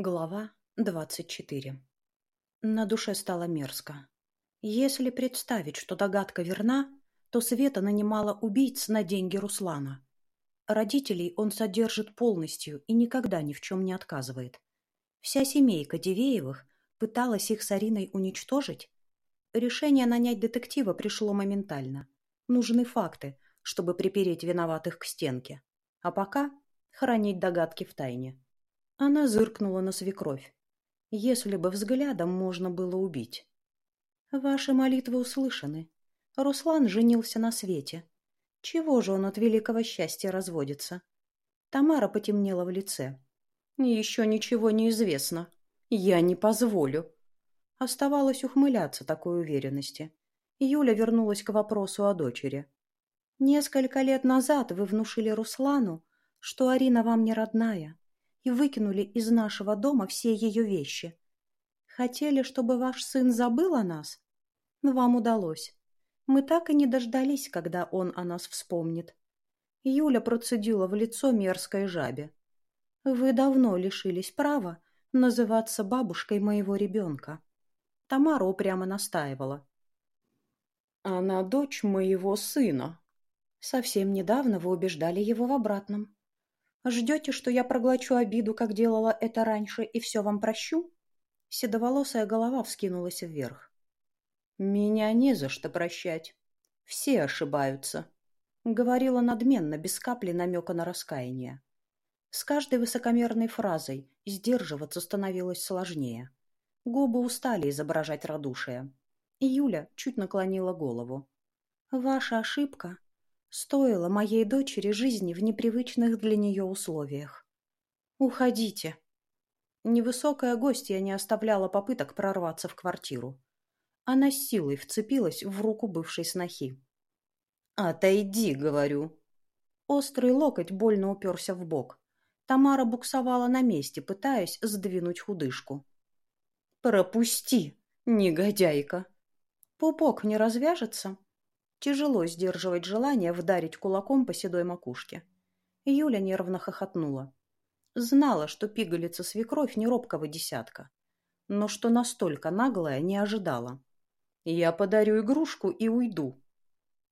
Глава двадцать четыре. На душе стало мерзко. Если представить, что догадка верна, то Света нанимала убийц на деньги Руслана. Родителей он содержит полностью и никогда ни в чем не отказывает. Вся семейка Дивеевых пыталась их с Ариной уничтожить. Решение нанять детектива пришло моментально. Нужны факты, чтобы припереть виноватых к стенке. А пока хранить догадки в тайне. Она зыркнула на свекровь. Если бы взглядом можно было убить. Ваши молитвы услышаны. Руслан женился на свете. Чего же он от великого счастья разводится? Тамара потемнела в лице. Еще ничего не известно. Я не позволю. Оставалось ухмыляться такой уверенности. Юля вернулась к вопросу о дочери. Несколько лет назад вы внушили Руслану, что Арина вам не родная, и выкинули из нашего дома все ее вещи. Хотели, чтобы ваш сын забыл о нас? Вам удалось. Мы так и не дождались, когда он о нас вспомнит. Юля процедила в лицо мерзкой жабе. Вы давно лишились права называться бабушкой моего ребенка. Тамара упрямо настаивала. Она дочь моего сына. Совсем недавно вы убеждали его в обратном. Ждете, что я проглочу обиду, как делала это раньше, и все вам прощу? Седоволосая голова вскинулась вверх. Меня не за что прощать. Все ошибаются. Говорила надменно, без капли намека на раскаяние. С каждой высокомерной фразой сдерживаться становилось сложнее. Губы устали изображать радушие. Юля чуть наклонила голову. «Ваша ошибка стоило моей дочери жизни в непривычных для нее условиях. «Уходите». Невысокая гостья не оставляла попыток прорваться в квартиру. Она с силой вцепилась в руку бывшей снохи. «Отойди», — говорю. Острый локоть больно уперся в бок. Тамара буксовала на месте, пытаясь сдвинуть худышку. «Пропусти, негодяйка!» «Пупок не развяжется?» Тяжело сдерживать желание вдарить кулаком по седой макушке. Юля нервно хохотнула. Знала, что пигалица свекровь не робкого десятка. Но что настолько наглая, не ожидала. «Я подарю игрушку и уйду».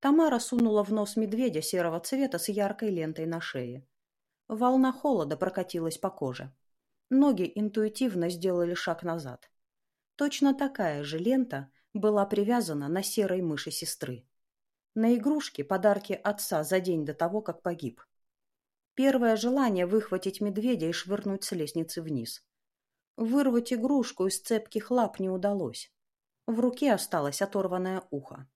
Тамара сунула в нос медведя серого цвета с яркой лентой на шее. Волна холода прокатилась по коже. Ноги интуитивно сделали шаг назад. Точно такая же лента была привязана на серой мыши сестры. На игрушки подарки отца за день до того, как погиб. Первое желание выхватить медведя и швырнуть с лестницы вниз. Вырвать игрушку из цепких лап не удалось. В руке осталось оторванное ухо.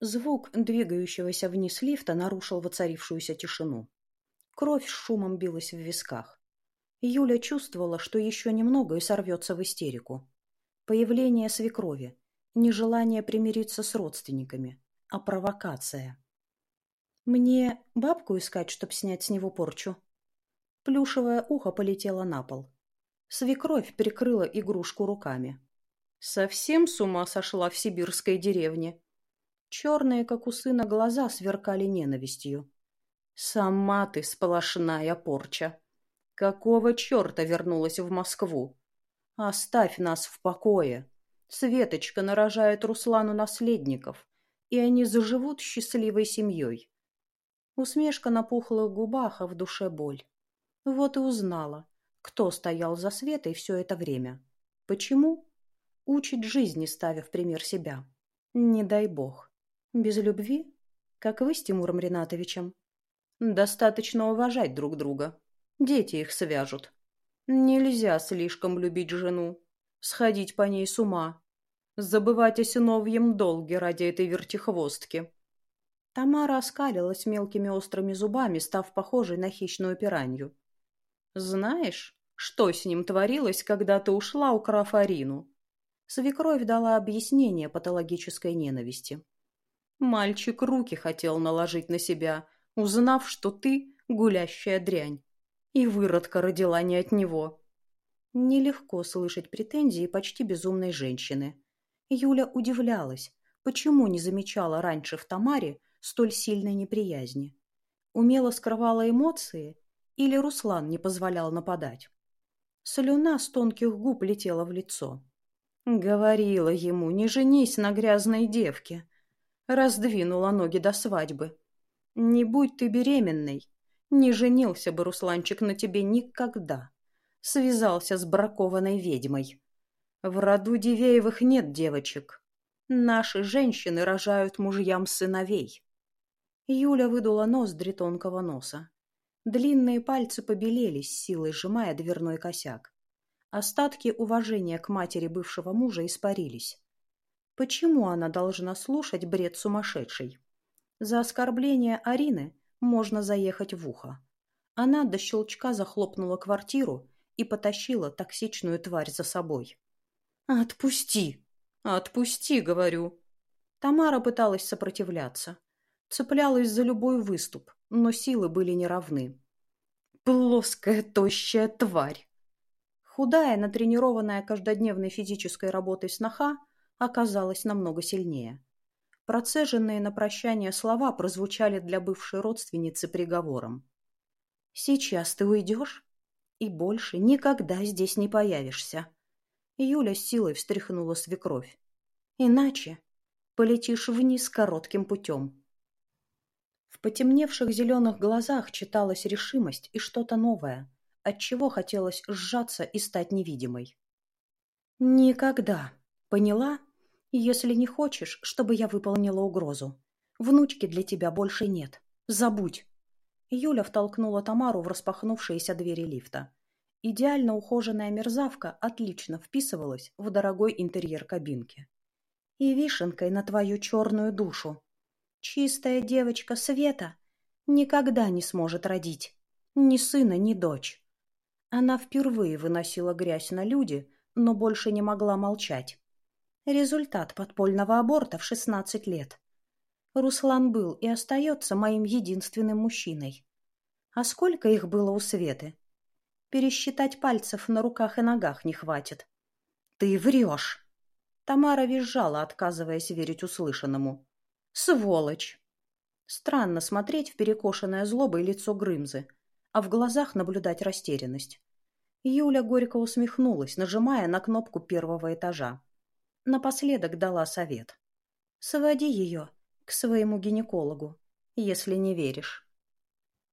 Звук двигающегося вниз лифта нарушил воцарившуюся тишину. Кровь с шумом билась в висках. Юля чувствовала, что еще немного и сорвется в истерику. Появление свекрови, нежелание примириться с родственниками, а провокация. Мне бабку искать, чтоб снять с него порчу. Плюшевое ухо полетело на пол. Свекровь прикрыла игрушку руками. Совсем с ума сошла в сибирской деревне. Черные, как у сына, глаза сверкали ненавистью. Сама ты сплошная порча. Какого черта вернулась в Москву? Оставь нас в покое. Светочка нарожает Руслану наследников и они заживут счастливой семьей. Усмешка на пухлых губах, а в душе боль. Вот и узнала, кто стоял за Светой все это время. Почему? Учит жизни, ставя в пример себя. Не дай бог. Без любви? Как вы с Тимуром Ринатовичем? Достаточно уважать друг друга. Дети их свяжут. Нельзя слишком любить жену, сходить по ней с ума, забывать о сыновьем долге ради этой вертихвостки. Тамара оскалилась мелкими острыми зубами, став похожей на хищную пиранью. «Знаешь, что с ним творилось, когда ты ушла, украв Арину?» Свекровь дала объяснение патологической ненависти. «Мальчик руки хотел наложить на себя, узнав, что ты — гулящая дрянь, и выродка родила не от него». Нелегко слышать претензии почти безумной женщины. Юля удивлялась, почему не замечала раньше в Тамаре столь сильной неприязни. Умело скрывала эмоции или Руслан не позволял нападать? Слюна с тонких губ летела в лицо. Говорила ему, не женись на грязной девке. Раздвинула ноги до свадьбы. Не будь ты беременной, не женился бы Русланчик на тебе никогда. Связался с бракованной ведьмой. В роду Дивеевых нет девочек. Наши женщины рожают мужьям сыновей. Юля выдула ноздри тонкого носа. Длинные пальцы побелели, с силой сжимая дверной косяк. Остатки уважения к матери бывшего мужа испарились. Почему она должна слушать бред сумасшедшей? За оскорбление Арины можно заехать в ухо. Она до щелчка захлопнула квартиру и потащила токсичную тварь за собой. «Отпусти!» «Отпусти, говорю». Тамара пыталась сопротивляться. Цеплялась за любой выступ, но силы были неравны. Плоская, тощая тварь. Худая, натренированная каждодневной физической работой сноха оказалась намного сильнее. Процеженные на прощание слова прозвучали для бывшей родственницы приговором. «Сейчас ты уйдешь и больше никогда здесь не появишься. Юля силой встряхнула свекровь. «Иначе полетишь вниз коротким путем». В потемневших зеленых глазах читалась решимость и что-то новое, от чего хотелось сжаться и стать невидимой. «Никогда. Поняла? Если не хочешь, чтобы я выполнила угрозу. Внучки для тебя больше нет. Забудь». Юля втолкнула Тамару в распахнувшиеся двери лифта. Идеально ухоженная мерзавка отлично вписывалась в дорогой интерьер кабинки. И вишенкой на твою черную душу. Чистая девочка Света никогда не сможет родить ни сына, ни дочь. Она впервые выносила грязь на люди, но больше не могла молчать. Результат подпольного аборта в 16 лет. Руслан был и остается моим единственным мужчиной. А сколько их было у Светы? Пересчитать пальцев на руках и ногах не хватит. «Ты врешь!» Тамара визжала, отказываясь верить услышанному. «Сволочь!» Странно смотреть в перекошенное злобой лицо Грымзы, а в глазах наблюдать растерянность. Юля горько усмехнулась, нажимая на кнопку первого этажа. Напоследок дала совет. «Своди ее к своему гинекологу, если не веришь».